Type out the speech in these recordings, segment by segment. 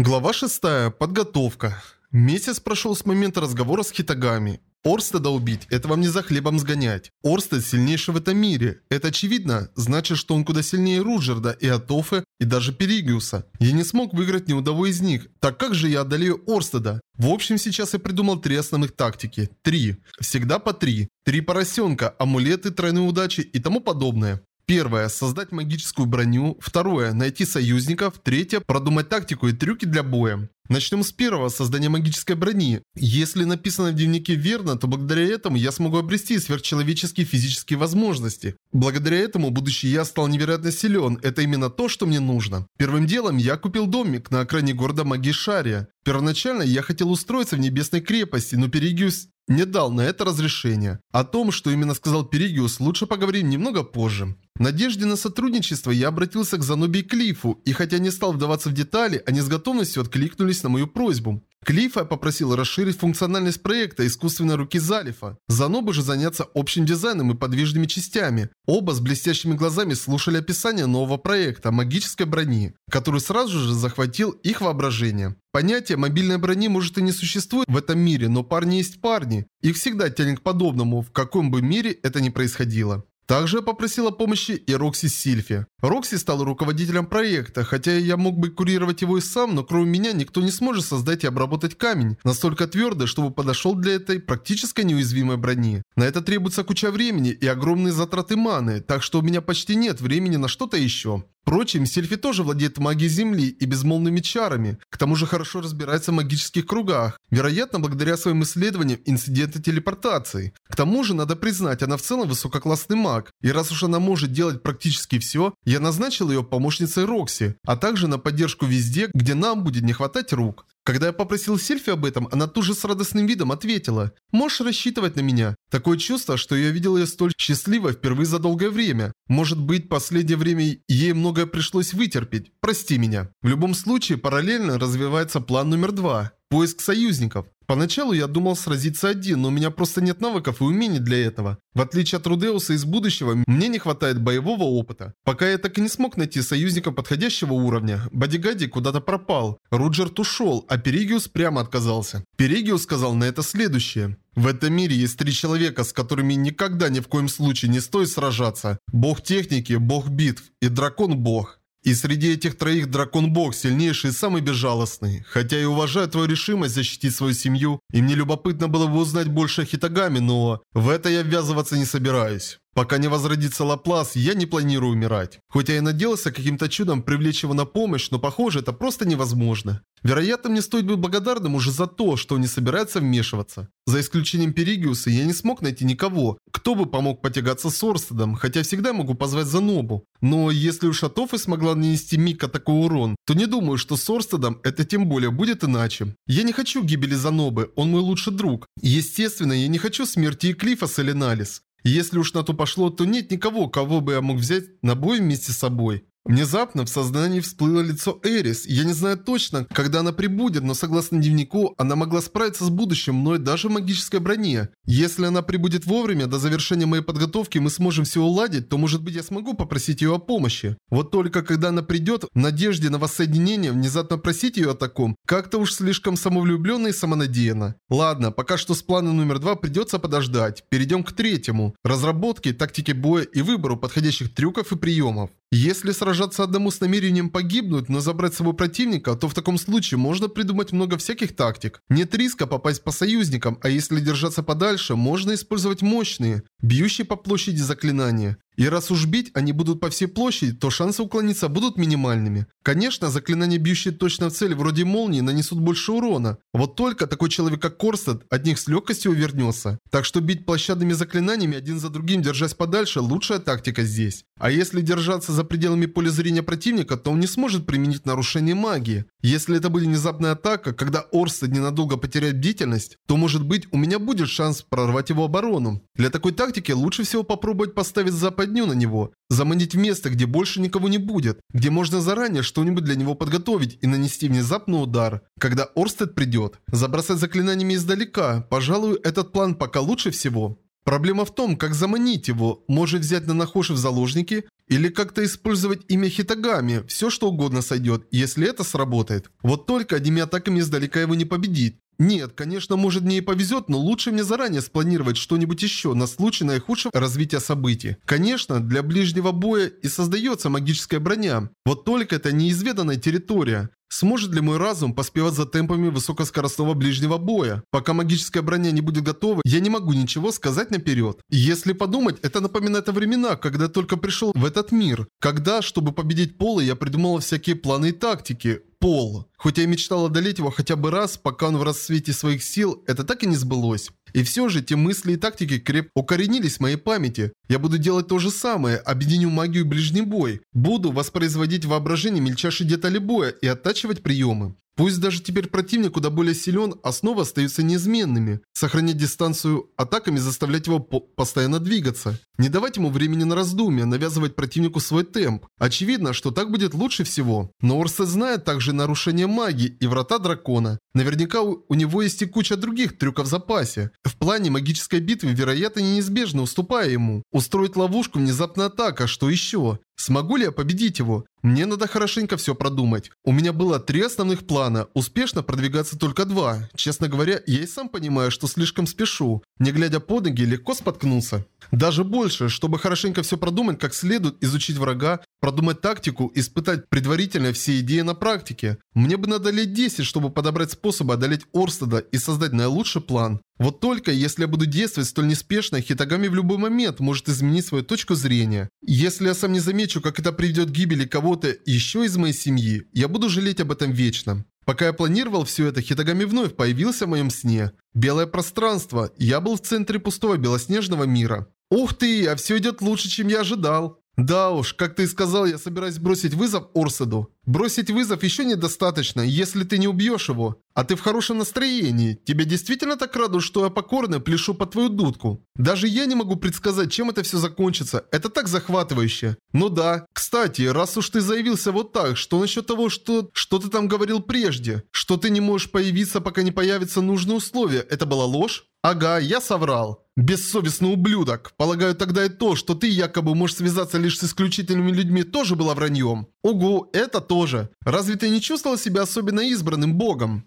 Глава 6. Подготовка. Месяц прошел с момента разговора с Хитагами. Орстеда убить – это вам не за хлебом сгонять. Орстед сильнейший в этом мире. Это очевидно. Значит, что он куда сильнее Руджерда и Атофы, и даже Перигиуса. Я не смог выиграть ни у одного из них. Так как же я одолею Орстеда? В общем, сейчас я придумал три основных тактики. Три. Всегда по три. Три поросенка, амулеты, тройной удачи и тому подобное. Первое – создать магическую броню. Второе – найти союзников. Третье – продумать тактику и трюки для боя. Начнем с первого – создания магической брони. Если написано в дневнике верно, то благодаря этому я смогу обрести сверхчеловеческие физические возможности. Благодаря этому будущий я стал невероятно силен. Это именно то, что мне нужно. Первым делом я купил домик на окраине города Магишария. Первоначально я хотел устроиться в небесной крепости, но Перигиус не дал на это разрешения. О том, что именно сказал Перигиус, лучше поговорим немного позже. В надежде на сотрудничество я обратился к Заноби и Клифу, и хотя не стал вдаваться в детали, они с готовностью откликнулись на мою просьбу. Клифа попросил расширить функциональность проекта искусственной руки Залифа. Занобы же заняться общим дизайном и подвижными частями. Оба с блестящими глазами слушали описание нового проекта магической брони, который сразу же захватил их воображение. Понятие мобильной брони может и не существует в этом мире, но парни есть парни. Их всегда тянет к подобному, в каком бы мире это ни происходило. Также попросила помощи и Рокси Сильфи. Рокси стал руководителем проекта, хотя я мог бы курировать его и сам, но кроме меня никто не сможет создать и обработать камень, настолько твердый, чтобы подошел для этой практически неуязвимой брони. На это требуется куча времени и огромные затраты маны, так что у меня почти нет времени на что-то еще. Впрочем, Сильфи тоже владеет магией Земли и безмолвными чарами, к тому же хорошо разбирается в магических кругах, вероятно, благодаря своим исследованиям инцидента телепортации. К тому же, надо признать, она в целом высококлассный маг, и раз уж она может делать практически все, я назначил ее помощницей Рокси, а также на поддержку везде, где нам будет не хватать рук. Когда я попросил Сильфи об этом, она тут же с радостным видом ответила. «Можешь рассчитывать на меня». Такое чувство, что я видел ее столь счастливой впервые за долгое время. Может быть, последнее время ей многое пришлось вытерпеть. Прости меня. В любом случае, параллельно развивается план номер два. Поиск союзников. Поначалу я думал сразиться один, но у меня просто нет навыков и умений для этого. В отличие от Рудеуса из будущего, мне не хватает боевого опыта. Пока я так и не смог найти союзника подходящего уровня. Бодигади куда-то пропал. Руджерт ушел, а Перигиус прямо отказался. Перигиус сказал на это следующее. В этом мире есть три человека, с которыми никогда ни в коем случае не стоит сражаться. Бог техники, бог битв и дракон-бог. И среди этих троих дракон-бог сильнейший и самый безжалостный. Хотя я уважаю твою решимость защитить свою семью, и мне любопытно было бы узнать больше о Хитагами, но в это я ввязываться не собираюсь. Пока не возродится Лаплас, я не планирую умирать. Хотя я надеялся каким-то чудом привлечь его на помощь, но похоже, это просто невозможно. Вероятно, мне стоит быть благодарным уже за то, что он не собирается вмешиваться. За исключением Перигиуса, я не смог найти никого, кто бы помог потягаться с Орстедом, хотя всегда могу позвать Занобу. Но если уж Атофы смогла нанести Мика такой урон, то не думаю, что с Орстедом это тем более будет иначе. Я не хочу гибели Занобы, он мой лучший друг. Естественно, я не хочу смерти Эклифа с Эленалис. Если уж на то пошло, то нет никого, кого бы я мог взять на бой вместе с собой. Внезапно в сознании всплыло лицо Эрис. Я не знаю точно, когда она прибудет, но согласно дневнику, она могла справиться с будущим мной даже в магической броне. Если она прибудет вовремя, до завершения моей подготовки мы сможем все уладить, то может быть я смогу попросить ее о помощи. Вот только когда она придет, в надежде на воссоединение, внезапно просить ее о таком, как-то уж слишком самовлюбленно и самонадеянно. Ладно, пока что с плана номер два придется подождать. Перейдем к третьему. Разработке, тактике боя и выбору подходящих трюков и приемов. Если сражаться одному с намерением погибнуть, но забрать с собой противника, то в таком случае можно придумать много всяких тактик. Нет риска попасть по союзникам, а если держаться подальше, можно использовать мощные, бьющие по площади заклинания. И раз уж бить они будут по всей площади, то шансы уклониться будут минимальными. Конечно, заклинания, бьющие точно в цель, вроде молнии, нанесут больше урона. Вот только такой человек, как Корстед, от них с легкостью увернется. Так что бить площадными заклинаниями один за другим, держась подальше, лучшая тактика здесь. А если держаться за пределами поля зрения противника, то он не сможет применить нарушение магии. Если это будет внезапная атака, когда Орстед ненадолго потеряет бдительность, то может быть у меня будет шанс прорвать его оборону. Для такой тактики лучше всего попробовать поставить запад западню на него, заманить в место, где больше никого не будет, где можно заранее что-нибудь для него подготовить и нанести внезапный удар, когда Орстед придет. Забросать заклинаниями издалека, пожалуй, этот план пока лучше всего. Проблема в том, как заманить его. Может взять на Нахоши в заложники или как-то использовать имя Хитагами. Все что угодно сойдет, если это сработает. Вот только одними атаками издалека его не победить. Нет, конечно, может мне и повезет, но лучше мне заранее спланировать что-нибудь еще на случай наихудшего развития событий. Конечно, для ближнего боя и создается магическая броня. Вот только это неизведанная территория. Сможет ли мой разум поспевать за темпами высокоскоростного ближнего боя? Пока магическая броня не будет готова, я не могу ничего сказать наперед. Если подумать, это напоминает о временах, когда я только пришел в этот мир. Когда, чтобы победить Пола, я придумал всякие планы и тактики. Пол. Хоть я и мечтал одолеть его хотя бы раз, пока он в расцвете своих сил, это так и не сбылось. И все же, те мысли и тактики креп укоренились в моей памяти. Я буду делать то же самое, объединю магию и ближний бой. Буду воспроизводить в воображении мельчайшие детали боя и оттачивать приемы. Пусть даже теперь противник куда более силен, основы остаются неизменными. Сохранять дистанцию атаками, заставлять его по постоянно двигаться. Не давать ему времени на раздумья, навязывать противнику свой темп. Очевидно, что так будет лучше всего. Но Орсет знает также нарушение магии и врата дракона. Наверняка у, у него есть и куча других трюков в запасе. В плане магической битвы, вероятно, неизбежно уступая ему. Устроить ловушку, внезапная атака, что еще? Смогу ли я победить его? Мне надо хорошенько все продумать. У меня было три основных плана, успешно продвигаться только два. Честно говоря, я и сам понимаю, что слишком спешу. Не глядя под ноги, легко споткнулся. Даже больше, чтобы хорошенько все продумать как следует, изучить врага, продумать тактику, испытать предварительно все идеи на практике. Мне бы надо лет 10, чтобы подобрать способы одолеть Орстеда и создать наилучший план. Вот только, если я буду действовать столь неспешно, Хитагами в любой момент может изменить свою точку зрения. Если я сам не замечу, как это приведет к гибели кого-то еще из моей семьи, я буду жалеть об этом вечно. Пока я планировал все это, Хитагами вновь появился в моем сне. Белое пространство. Я был в центре пустого белоснежного мира. Ух ты, а все идет лучше, чем я ожидал. Да уж, как ты и сказал, я собираюсь бросить вызов Орседу. Бросить вызов еще недостаточно, если ты не убьешь его. А ты в хорошем настроении. Тебя действительно так радует, что я покорно пляшу по твою дудку. Даже я не могу предсказать, чем это все закончится. Это так захватывающе. Ну да. Кстати, раз уж ты заявился вот так, что насчет того, что, что ты там говорил прежде? Что ты не можешь появиться, пока не появятся нужные условия. Это была ложь? Ага, я соврал. Бессовестный ублюдок. Полагаю, тогда и то, что ты якобы можешь связаться лишь с исключительными людьми, тоже было враньем. Угу, это тоже. Разве ты не чувствовал себя особенно избранным богом?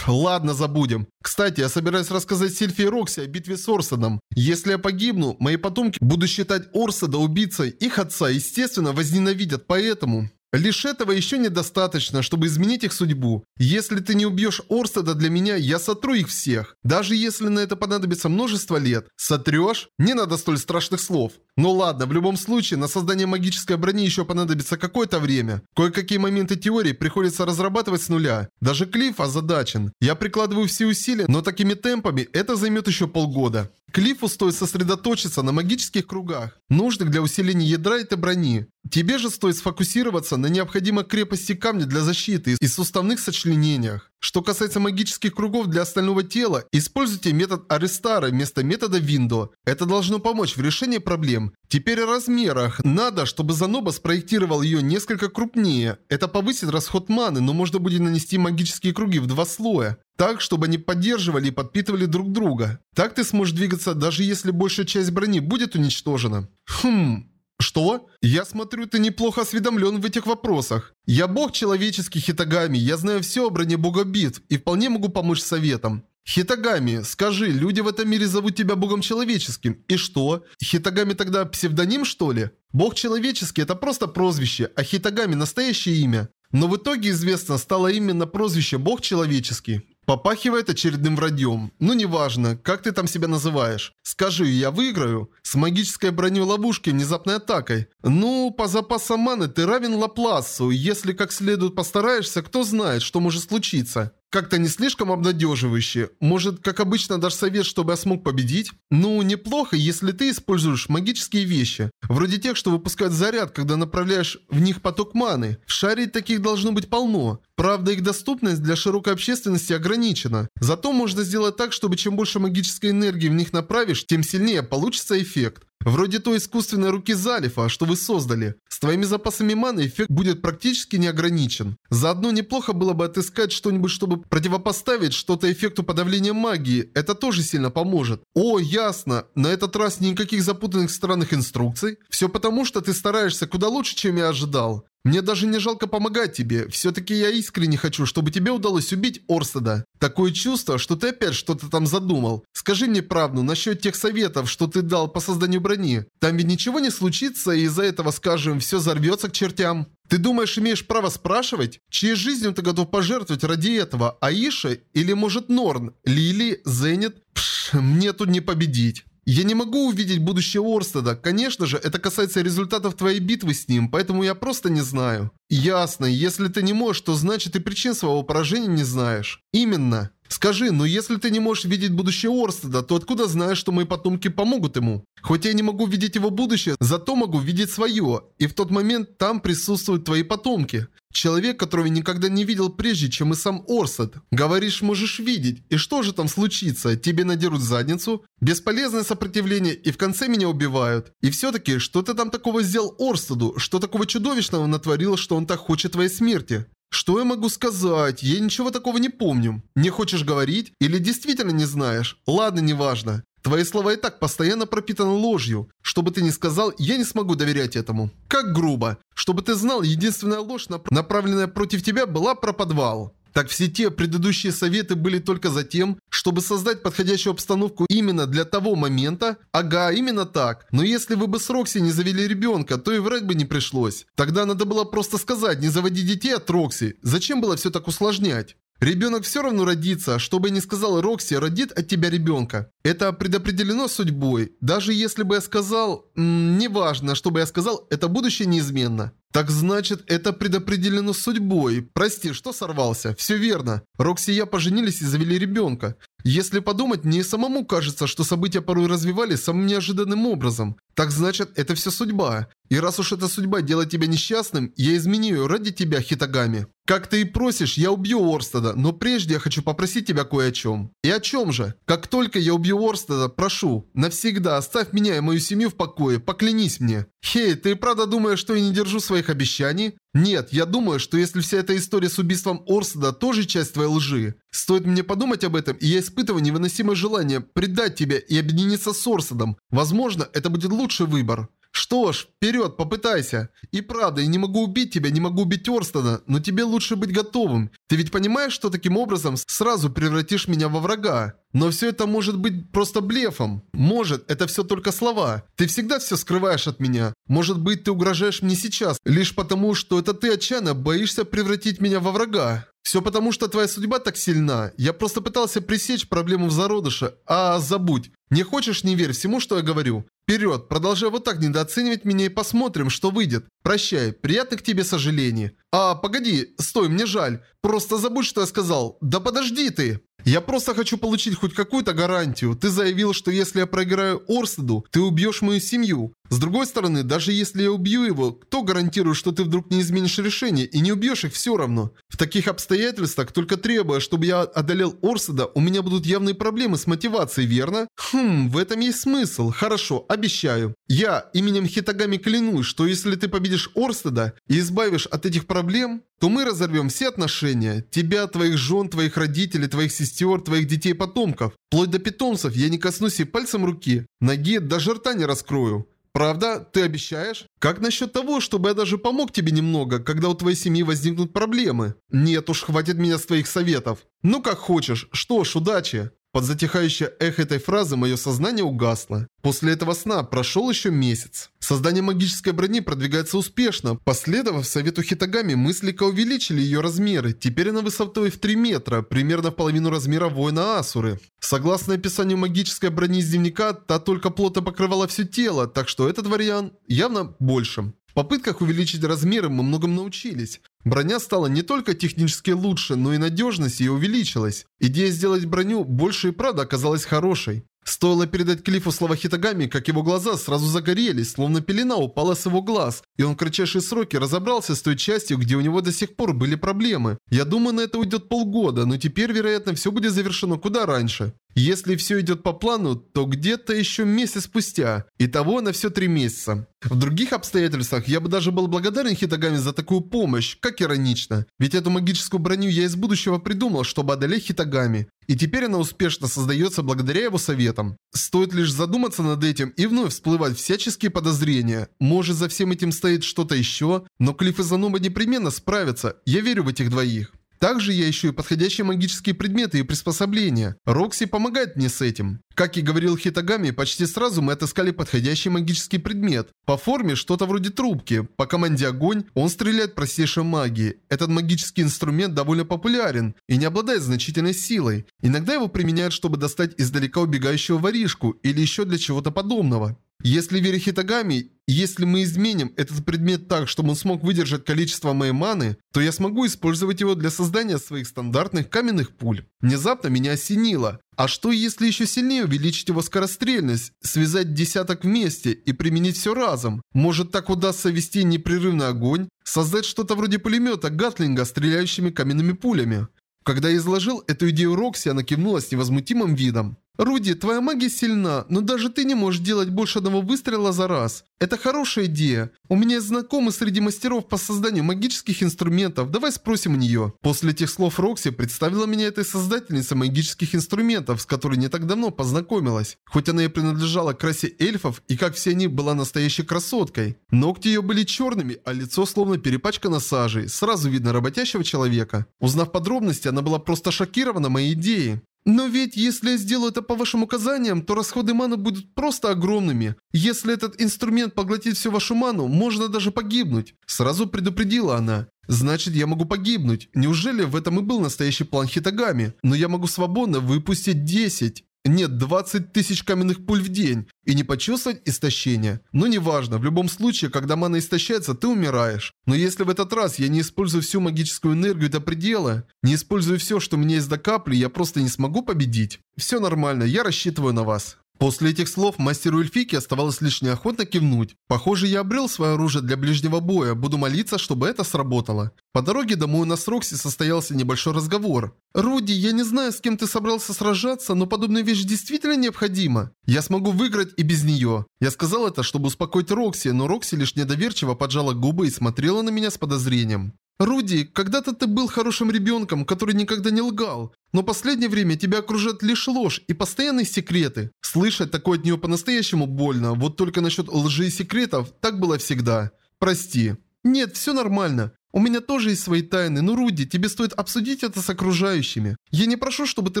Ладно, забудем. Кстати, я собираюсь рассказать Сильфи и Рокси о битве с Орсадом. Если я погибну, мои потомки будут считать Орсада убийцей. Их отца, естественно, возненавидят, поэтому... Лишь этого еще недостаточно, чтобы изменить их судьбу. Если ты не убьешь Орстеда для меня, я сотру их всех. Даже если на это понадобится множество лет. Сотрешь? Не надо столь страшных слов. Ну ладно, в любом случае, на создание магической брони еще понадобится какое-то время. Кое-какие моменты теории приходится разрабатывать с нуля. Даже Клифф озадачен. Я прикладываю все усилия, но такими темпами это займет еще полгода. Клиффу стоит сосредоточиться на магических кругах, нужных для усиления ядра этой брони. Тебе же стоит сфокусироваться на необходимой крепости камня для защиты и суставных сочленениях. Что касается магических кругов для остального тела, используйте метод Аристара вместо метода Виндо. Это должно помочь в решении проблем. Теперь о размерах. Надо, чтобы Заноба спроектировал ее несколько крупнее. Это повысит расход маны, но можно будет нанести магические круги в два слоя. Так, чтобы они поддерживали и подпитывали друг друга. Так ты сможешь двигаться, даже если большая часть брони будет уничтожена. Хм... Что? Я смотрю, ты неплохо осведомлен в этих вопросах. Я бог человеческий Хитагами, я знаю все о броне бога битв и вполне могу помочь советом. Хитагами, скажи, люди в этом мире зовут тебя богом человеческим. И что? Хитагами тогда псевдоним, что ли? Бог человеческий – это просто прозвище, а Хитагами – настоящее имя. Но в итоге известно стало именно прозвище «Бог человеческий». Попахивает очередным враньем. Ну неважно, как ты там себя называешь. Скажи, я выиграю? С магической броней ловушки внезапной атакой. Ну, по запасам маны ты равен Лапласу. Если как следует постараешься, кто знает, что может случиться. Как-то не слишком обнадеживающе. Может, как обычно, дашь совет, чтобы я смог победить? Ну, неплохо, если ты используешь магические вещи. Вроде тех, что выпускают заряд, когда направляешь в них поток маны. В шаре таких должно быть полно. Правда, их доступность для широкой общественности ограничена. Зато можно сделать так, чтобы чем больше магической энергии в них направишь, тем сильнее получится эффект. Вроде той искусственной руки Залифа, что вы создали. С твоими запасами маны эффект будет практически не ограничен. Заодно неплохо было бы отыскать что-нибудь, чтобы противопоставить что-то эффекту подавления магии. Это тоже сильно поможет. О, ясно. На этот раз никаких запутанных странных инструкций. Все потому, что ты стараешься куда лучше, чем я ожидал. Мне даже не жалко помогать тебе. Все-таки я искренне хочу, чтобы тебе удалось убить Орстеда. Такое чувство, что ты опять что-то там задумал. Скажи мне правду насчет тех советов, что ты дал по созданию брони. Там ведь ничего не случится, и из-за этого, скажем, все взорвется к чертям. Ты думаешь, имеешь право спрашивать? Чьей жизнью ты готов пожертвовать ради этого? Аиша или, может, Норн? Лили? Зенит? Пш, мне тут не победить. Я не могу увидеть будущее Орстеда. Конечно же, это касается результатов твоей битвы с ним, поэтому я просто не знаю. Ясно, если ты не можешь, то значит и причин своего поражения не знаешь. Именно. Скажи, но если ты не можешь видеть будущее Орстеда, то откуда знаешь, что мои потомки помогут ему? Хоть я не могу видеть его будущее, зато могу видеть свое. И в тот момент там присутствуют твои потомки. Человек, которого я никогда не видел прежде, чем и сам Орстед. Говоришь, можешь видеть. И что же там случится? Тебе надерут задницу? Бесполезное сопротивление и в конце меня убивают. И все-таки, что ты там такого сделал Орстеду? Что такого чудовищного натворил, что он так хочет твоей смерти? Что я могу сказать? Я ничего такого не помню. Не хочешь говорить? Или действительно не знаешь? Ладно, неважно. Твои слова и так постоянно пропитаны ложью. Что бы ты ни сказал, я не смогу доверять этому. Как грубо. Чтобы ты знал, единственная ложь, направленная против тебя, была про подвал. Так все те предыдущие советы были только за тем, чтобы создать подходящую обстановку именно для того момента? Ага, именно так. Но если вы бы с Рокси не завели ребенка, то и врать бы не пришлось. Тогда надо было просто сказать, не заводи детей от Рокси. Зачем было все так усложнять? Ребенок все равно родится, что бы ни сказал Рокси, родит от тебя ребенка. Это предопределено судьбой. Даже если бы я сказал... Неважно, что бы я сказал, это будущее неизменно. Так значит, это предопределено судьбой. Прости, что сорвался? Все верно. Рокси и я поженились и завели ребенка. Если подумать, мне самому кажется, что события порой развивались самым неожиданным образом. Так значит, это все судьба. И раз уж эта судьба делает тебя несчастным, я изменю ради тебя, Хитагами. Как ты и просишь, я убью Орстеда, но прежде я хочу попросить тебя кое о чем. И о чем же? Как только я убью Орстеда, прошу, навсегда оставь меня и мою семью в покое, поклянись мне. Хей, ты правда думаешь, что я не держу своих обещаний? Нет, я думаю, что если вся эта история с убийством Орстеда тоже часть твоей лжи, стоит мне подумать об этом, и я испытываю невыносимое желание предать тебя и объединиться с Орстедом. Возможно, это будет лучший выбор. Что ж, вперед, попытайся. И правда, я не могу убить тебя, не могу убить Орстона, но тебе лучше быть готовым. Ты ведь понимаешь, что таким образом сразу превратишь меня во врага? Но все это может быть просто блефом. Может, это все только слова. Ты всегда все скрываешь от меня. Может быть, ты угрожаешь мне сейчас, лишь потому, что это ты отчаянно боишься превратить меня во врага. Все потому, что твоя судьба так сильна. Я просто пытался пресечь проблему в зародыше. А забудь. Не хочешь, не верь всему, что я говорю. Вперед, продолжай вот так недооценивать меня и посмотрим, что выйдет. Прощай, приятных тебе сожалений. А, погоди, стой, мне жаль. Просто забудь, что я сказал. Да подожди ты. Я просто хочу получить хоть какую-то гарантию. Ты заявил, что если я проиграю Орстеду, ты убьешь мою семью. С другой стороны, даже если я убью его, кто гарантирует, что ты вдруг не изменишь решение и не убьешь их все равно? В таких обстоятельствах, только требуя, чтобы я одолел Орседа, у меня будут явные проблемы с мотивацией, верно? Хм, в этом есть смысл. Хорошо, обещаю. Я именем Хитагами клянусь, что если ты победишь Орстеда и избавишь от этих проблем, то мы разорвем все отношения. Тебя, твоих жен, твоих родителей, твоих сестер, твоих детей-потомков. Вплоть до питомцев я не коснусь и пальцем руки. Ноги даже рта не раскрою. Правда? Ты обещаешь? Как насчет того, чтобы я даже помог тебе немного, когда у твоей семьи возникнут проблемы? Нет уж, хватит меня с твоих советов. Ну как хочешь. Что ж, удачи. Под затихающее эхо этой фразы мое сознание угасло. После этого сна прошел еще месяц. Создание магической брони продвигается успешно. Последовав совету Хитагами, мы слегка увеличили ее размеры. Теперь она высотой в 3 метра, примерно в половину размера воина Асуры. Согласно описанию магической брони из дневника, та только плотно покрывала все тело, так что этот вариант явно большим. В попытках увеличить размеры мы многому научились. Броня стала не только технически лучше, но и надежность ее увеличилась. Идея сделать броню больше и правда оказалась хорошей. Стоило передать Клиффу слова Хитагами, как его глаза сразу загорелись, словно пелена упала с его глаз, и он в кратчайшие сроки разобрался с той частью, где у него до сих пор были проблемы. Я думаю, на это уйдет полгода, но теперь, вероятно, все будет завершено куда раньше. Если все идет по плану, то где-то еще месяц спустя. Итого на все три месяца. В других обстоятельствах я бы даже был благодарен Хитагами за такую помощь, как иронично. Ведь эту магическую броню я из будущего придумал, чтобы одолеть Хитагами. И теперь она успешно создается благодаря его советам. Стоит лишь задуматься над этим и вновь всплывать всяческие подозрения. Может за всем этим стоит что-то еще, но Клифф и Зануба непременно справятся. Я верю в этих двоих. Также я ищу подходящие магические предметы и приспособления. Рокси помогает мне с этим. Как и говорил Хитагами, почти сразу мы отыскали подходящий магический предмет. По форме что-то вроде трубки. По команде огонь он стреляет простейшей магией. Этот магический инструмент довольно популярен и не обладает значительной силой. Иногда его применяют, чтобы достать издалека убегающего воришку или еще для чего-то подобного. Если верить Хитагами, если мы изменим этот предмет так, чтобы он смог выдержать количество моей маны, то я смогу использовать его для создания своих стандартных каменных пуль. Внезапно меня осенило. А что если еще сильнее увеличить его скорострельность, связать десяток вместе и применить все разом? Может так удастся вести непрерывный огонь? Создать что-то вроде пулемета Гатлинга, стреляющими каменными пулями? Когда я изложил эту идею Рокси, она кивнула с невозмутимым видом. «Руди, твоя магия сильна, но даже ты не можешь делать больше одного выстрела за раз. Это хорошая идея. У меня есть знакомый среди мастеров по созданию магических инструментов. Давай спросим у нее». После этих слов Рокси представила меня этой создательницей магических инструментов, с которой не так давно познакомилась. Хоть она и принадлежала к расе эльфов, и как все они была настоящей красоткой. Ногти ее были черными, а лицо словно перепачкано сажей. Сразу видно работящего человека. Узнав подробности, она была просто шокирована моей идеей. Но ведь если я сделаю это по вашим указаниям, то расходы маны будут просто огромными. Если этот инструмент поглотит всю вашу ману, можно даже погибнуть. Сразу предупредила она. Значит, я могу погибнуть. Неужели в этом и был настоящий план Хитагами? Но я могу свободно выпустить 10. Нет, 20 тысяч каменных пуль в день. И не почувствовать истощение. Но неважно, в любом случае, когда мана истощается, ты умираешь. Но если в этот раз я не использую всю магическую энергию до предела, не использую все, что у меня есть до капли, я просто не смогу победить. Все нормально, я рассчитываю на вас. После этих слов мастеру Эльфики оставалось лишь неохотно кивнуть. Похоже, я обрел свое оружие для ближнего боя, буду молиться, чтобы это сработало. По дороге домой на Сроксе состоялся небольшой разговор. «Руди, я не знаю, с кем ты собрался сражаться, но подобная вещь действительно необходима. Я смогу выиграть и без нее». Я сказал это, чтобы успокоить Рокси, но Рокси лишь недоверчиво поджала губы и смотрела на меня с подозрением. «Руди, когда-то ты был хорошим ребенком, который никогда не лгал. Но последнее время тебя окружает лишь ложь и постоянные секреты. Слышать такое от нее по-настоящему больно. Вот только насчет лжи и секретов так было всегда. Прости». «Нет, все нормально. У меня тоже есть свои тайны, но, Руди, тебе стоит обсудить это с окружающими. Я не прошу, чтобы ты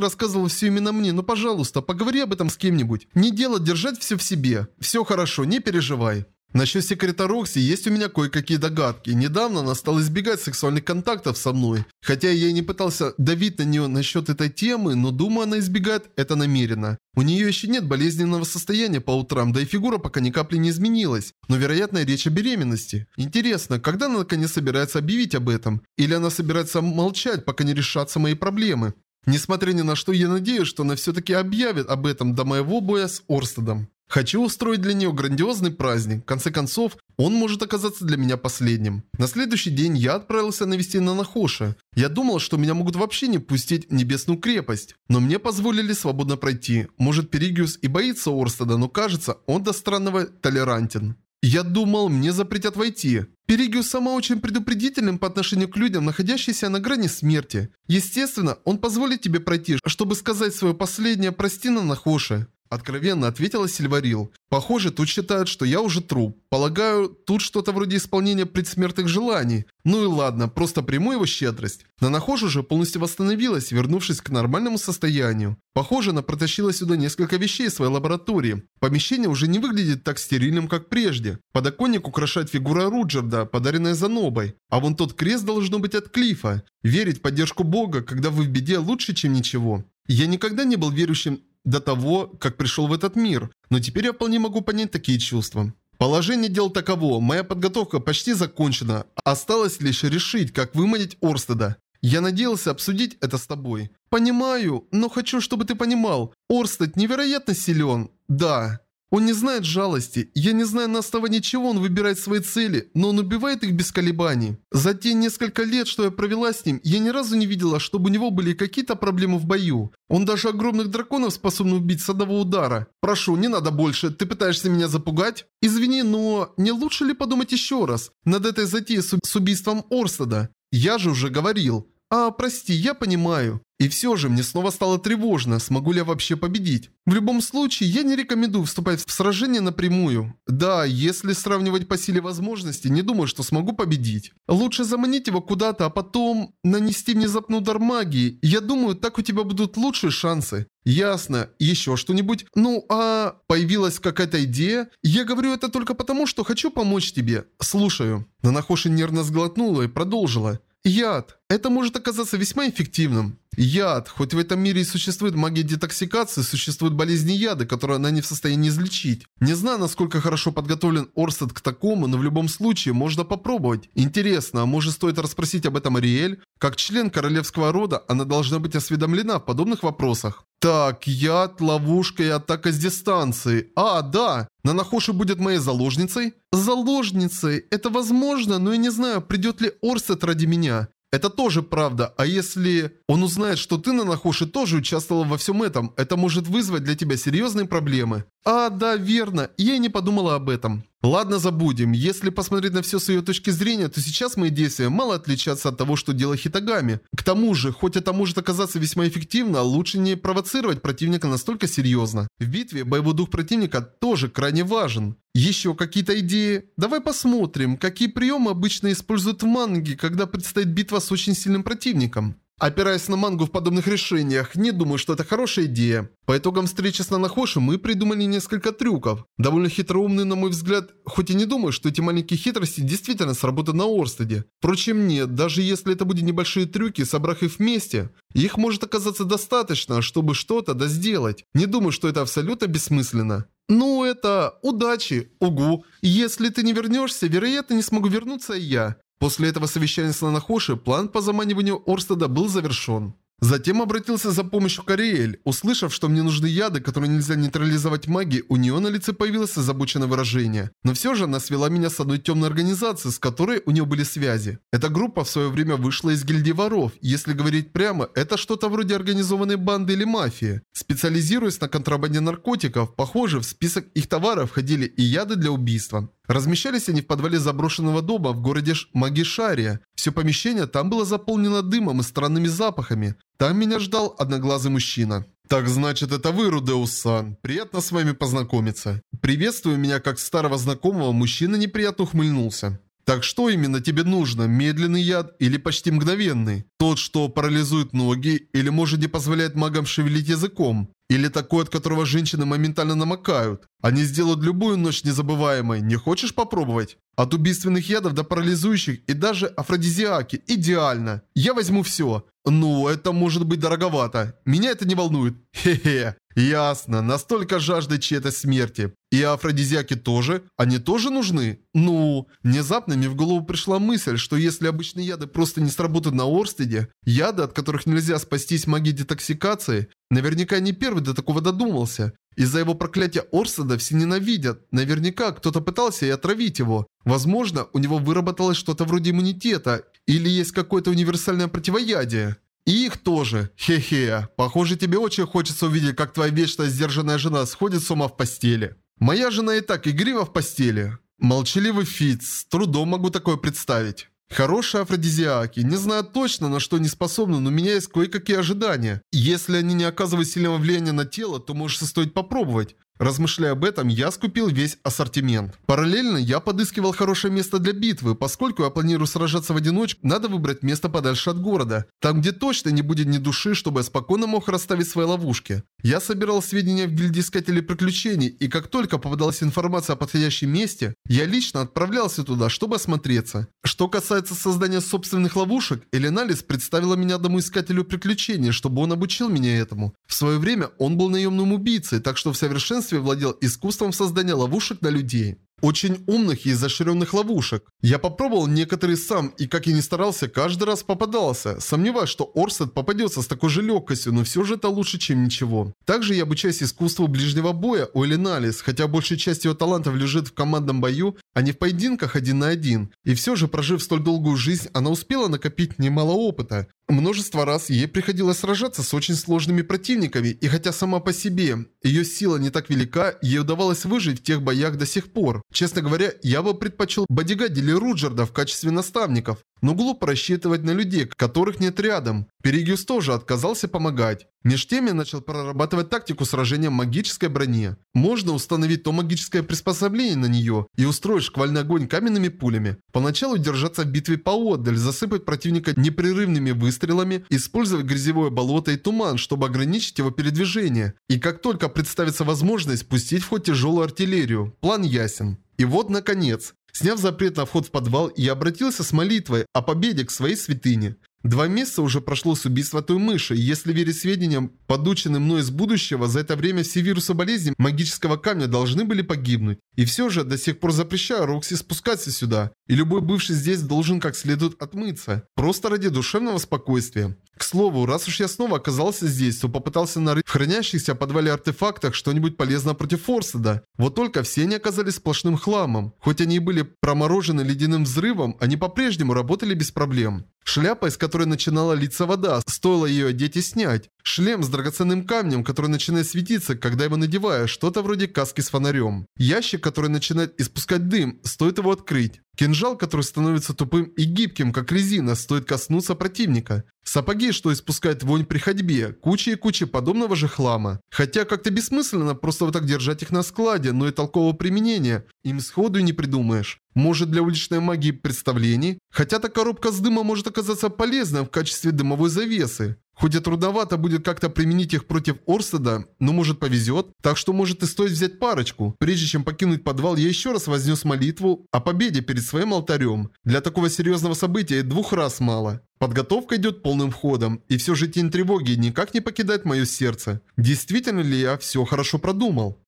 рассказывал все именно мне, но, пожалуйста, поговори об этом с кем-нибудь. Не дело держать все в себе. Все хорошо, не переживай». Насчет секрета Рокси есть у меня кое-какие догадки. Недавно она стала избегать сексуальных контактов со мной. Хотя я и не пытался давить на нее насчет этой темы, но думаю, она избегает это намеренно. У нее еще нет болезненного состояния по утрам, да и фигура пока ни капли не изменилась. Но, вероятно, речь о беременности. Интересно, когда она наконец собирается объявить об этом? Или она собирается молчать, пока не решатся мои проблемы? Несмотря ни на что, я надеюсь, что она все-таки объявит об этом до моего боя с Орстедом. Хочу устроить для нее грандиозный праздник. В конце концов, он может оказаться для меня последним. На следующий день я отправился навести на Нахоша. Я думал, что меня могут вообще не пустить в Небесную крепость. Но мне позволили свободно пройти. Может, Перигиус и боится Орстеда, но кажется, он до странного толерантен. Я думал, мне запретят войти. Перигиус сама очень предупредительным по отношению к людям, находящимся на грани смерти. Естественно, он позволит тебе пройти, чтобы сказать свое последнее «прости на Нахоше». Откровенно ответила Сильварил. Похоже, тут считают, что я уже труп. Полагаю, тут что-то вроде исполнения предсмертных желаний. Ну и ладно, просто приму его щедрость. Нанахожа же полностью восстановилась, вернувшись к нормальному состоянию. Похоже, она протащила сюда несколько вещей из своей лаборатории. Помещение уже не выглядит так стерильным, как прежде. Подоконник украшает фигура Руджерда, подаренная Занобой. А вон тот крест должно быть от Клифа. Верить в поддержку Бога, когда вы в беде, лучше, чем ничего. Я никогда не был верующим до того, как пришел в этот мир, но теперь я вполне могу понять такие чувства. Положение дел таково, моя подготовка почти закончена, осталось лишь решить, как выманить Орстеда. Я надеялся обсудить это с тобой. Понимаю, но хочу, чтобы ты понимал, Орстед невероятно силен. Да. Он не знает жалости. Я не знаю на основании чего он выбирает свои цели, но он убивает их без колебаний. За те несколько лет, что я провела с ним, я ни разу не видела, чтобы у него были какие-то проблемы в бою. Он даже огромных драконов способен убить с одного удара. Прошу, не надо больше. Ты пытаешься меня запугать? Извини, но не лучше ли подумать еще раз над этой затеей с, убийством Орстеда? Я же уже говорил. А, прости, я понимаю. И все же мне снова стало тревожно, смогу ли я вообще победить. В любом случае, я не рекомендую вступать в сражение напрямую. Да, если сравнивать по силе возможностей, не думаю, что смогу победить. Лучше заманить его куда-то, а потом нанести внезапный удар магии. Я думаю, так у тебя будут лучшие шансы. Ясно. Еще что-нибудь? Ну, а появилась какая-то идея? Я говорю это только потому, что хочу помочь тебе. Слушаю. Нанахоши нервно сглотнула и продолжила. Яд. Это может оказаться весьма эффективным. Яд. Хоть в этом мире и существует магия детоксикации, существуют болезни яда, которые она не в состоянии излечить. Не знаю, насколько хорошо подготовлен Орстед к такому, но в любом случае можно попробовать. Интересно, а может стоит расспросить об этом Ариэль? Как член королевского рода, она должна быть осведомлена в подобных вопросах. Так, яд, ловушка и атака с дистанции. А, да, Нанахоши будет моей заложницей? Заложницей? Это возможно, но я не знаю, придет ли Орстед ради меня. Это тоже правда, а если он узнает, что ты, Нанахоши, тоже участвовала во всем этом, это может вызвать для тебя серьезные проблемы. А, да, верно, я и не подумала об этом. Ладно, забудем. Если посмотреть на все с ее точки зрения, то сейчас мои действия мало отличаются от того, что делал Хитагами. К тому же, хоть это может оказаться весьма эффективно, лучше не провоцировать противника настолько серьезно. В битве боевой дух противника тоже крайне важен. Еще какие-то идеи? Давай посмотрим, какие приемы обычно используют в манге, когда предстоит битва с очень сильным противником. Опираясь на мангу в подобных решениях, не думаю, что это хорошая идея. По итогам встречи с Нанахоши мы придумали несколько трюков. Довольно хитроумные, на мой взгляд, хоть и не думаю, что эти маленькие хитрости действительно сработают на Орстеде. Впрочем, нет, даже если это будут небольшие трюки, собрав их вместе, их может оказаться достаточно, чтобы что-то да сделать. Не думаю, что это абсолютно бессмысленно. Ну, это удачи, угу. Если ты не вернешься, вероятно, не смогу вернуться и я. После этого совещания с Нанахоши план по заманиванию Орстеда был завершен. Затем обратился за помощью к Ариэль. Услышав, что мне нужны яды, которые нельзя нейтрализовать магией, у нее на лице появилось озабоченное выражение. Но все же она свела меня с одной темной организацией, с которой у нее были связи. Эта группа в свое время вышла из гильдии воров. Если говорить прямо, это что-то вроде организованной банды или мафии. Специализируясь на контрабанде наркотиков, похоже, в список их товаров входили и яды для убийства. Размещались они в подвале заброшенного дома в городе Магишария. Все помещение там было заполнено дымом и странными запахами. Там меня ждал одноглазый мужчина. «Так значит, это вы, Рудеус-сан. Приятно с вами познакомиться». Приветствуя меня как старого знакомого, мужчина неприятно ухмыльнулся. Так что именно тебе нужно, медленный яд или почти мгновенный? Тот, что парализует ноги или может не позволяет магам шевелить языком? Или такой, от которого женщины моментально намокают? Они сделают любую ночь незабываемой. Не хочешь попробовать? От убийственных ядов до парализующих и даже афродизиаки. Идеально. Я возьму все. Ну, это может быть дороговато. Меня это не волнует. Хе-хе. Ясно. Настолько жажды чьей-то смерти. И афродизиаки тоже? Они тоже нужны? Ну, внезапно мне в голову пришла мысль, что если обычные яды просто не сработают на Орстеде, яды, от которых нельзя спастись магией детоксикации, наверняка не первый до такого додумался. Из-за его проклятия Орстеда все ненавидят. Наверняка кто-то пытался и отравить его. Возможно, у него выработалось что-то вроде иммунитета, или есть какое-то универсальное противоядие. И их тоже. Хе-хе. Похоже, тебе очень хочется увидеть, как твоя вечно сдержанная жена сходит с ума в постели. Моя жена и так игрива в постели. Молчаливый Фиц. С трудом могу такое представить. Хорошие афродизиаки. Не знаю точно, на что они способны, но у меня есть кое-какие ожидания. Если они не оказывают сильного влияния на тело, то может стоит попробовать. Размышляя об этом, я скупил весь ассортимент. Параллельно я подыскивал хорошее место для битвы, поскольку я планирую сражаться в одиночку, надо выбрать место подальше от города. Там, где точно не будет ни души, чтобы я спокойно мог расставить свои ловушки. Я собирал сведения в гильдии искателей приключений, и как только попадалась информация о подходящем месте, я лично отправлялся туда, чтобы осмотреться. Что касается создания собственных ловушек, Эленалис представила меня одному искателю приключений, чтобы он обучил меня этому. В свое время он был наемным убийцей, так что в совершенстве владел искусством создания ловушек на людей. Очень умных и изощренных ловушек. Я попробовал некоторые сам, и как я ни старался, каждый раз попадался. Сомневаюсь, что Орстед попадется с такой же легкостью, но все же это лучше, чем ничего. Также я обучаюсь искусству ближнего боя у Элиналис, хотя большая часть ее талантов лежит в командном бою, а не в поединках один на один. И все же, прожив столь долгую жизнь, она успела накопить немало опыта. Множество раз ей приходилось сражаться с очень сложными противниками, и хотя сама по себе ее сила не так велика, ей удавалось выжить в тех боях до сих пор. Честно говоря, я бы предпочел бодигади или Руджерда в качестве наставников, но глупо рассчитывать на людей, которых нет рядом. Перегюс тоже отказался помогать. Меж тем я начал прорабатывать тактику сражения в магической броне. Можно установить то магическое приспособление на нее и устроить шквальный огонь каменными пулями. Поначалу держаться в битве поотдаль, засыпать противника непрерывными выстрелами, использовать грязевое болото и туман, чтобы ограничить его передвижение. И как только представится возможность, пустить в ход тяжелую артиллерию. План ясен. И вот, наконец, Сняв запрет на вход в подвал, я обратился с молитвой о победе к своей святыне. Два месяца уже прошло с убийства той мыши, и если верить сведениям, подученным мной из будущего, за это время все вирусы болезни магического камня должны были погибнуть. И все же до сих пор запрещаю Рокси спускаться сюда, и любой бывший здесь должен как следует отмыться, просто ради душевного спокойствия. К слову, раз уж я снова оказался здесь, то попытался нарыть в хранящихся подвале артефактах что-нибудь полезное против Форседа. Вот только все они оказались сплошным хламом. Хоть они и были проморожены ледяным взрывом, они по-прежнему работали без проблем. Шляпа, из которой начинала литься вода, стоило ее одеть и снять. Шлем с драгоценным камнем, который начинает светиться, когда его надеваешь, что-то вроде каски с фонарем. Ящик, который начинает испускать дым, стоит его открыть. Кинжал, который становится тупым и гибким, как резина, стоит коснуться противника. Сапоги, что испускают вонь при ходьбе, куча и куча подобного же хлама. Хотя как-то бессмысленно просто вот так держать их на складе, но и толкового применения им сходу не придумаешь. Может для уличной магии представлений? Хотя эта коробка с дымом может оказаться полезной в качестве дымовой завесы. Хоть и трудновато будет как-то применить их против Орстеда, но может повезет, так что может и стоит взять парочку. Прежде чем покинуть подвал, я еще раз вознес молитву о победе перед своим алтарем. Для такого серьезного события двух раз мало. Подготовка идет полным ходом, и все же тень тревоги никак не покидает мое сердце. Действительно ли я все хорошо продумал?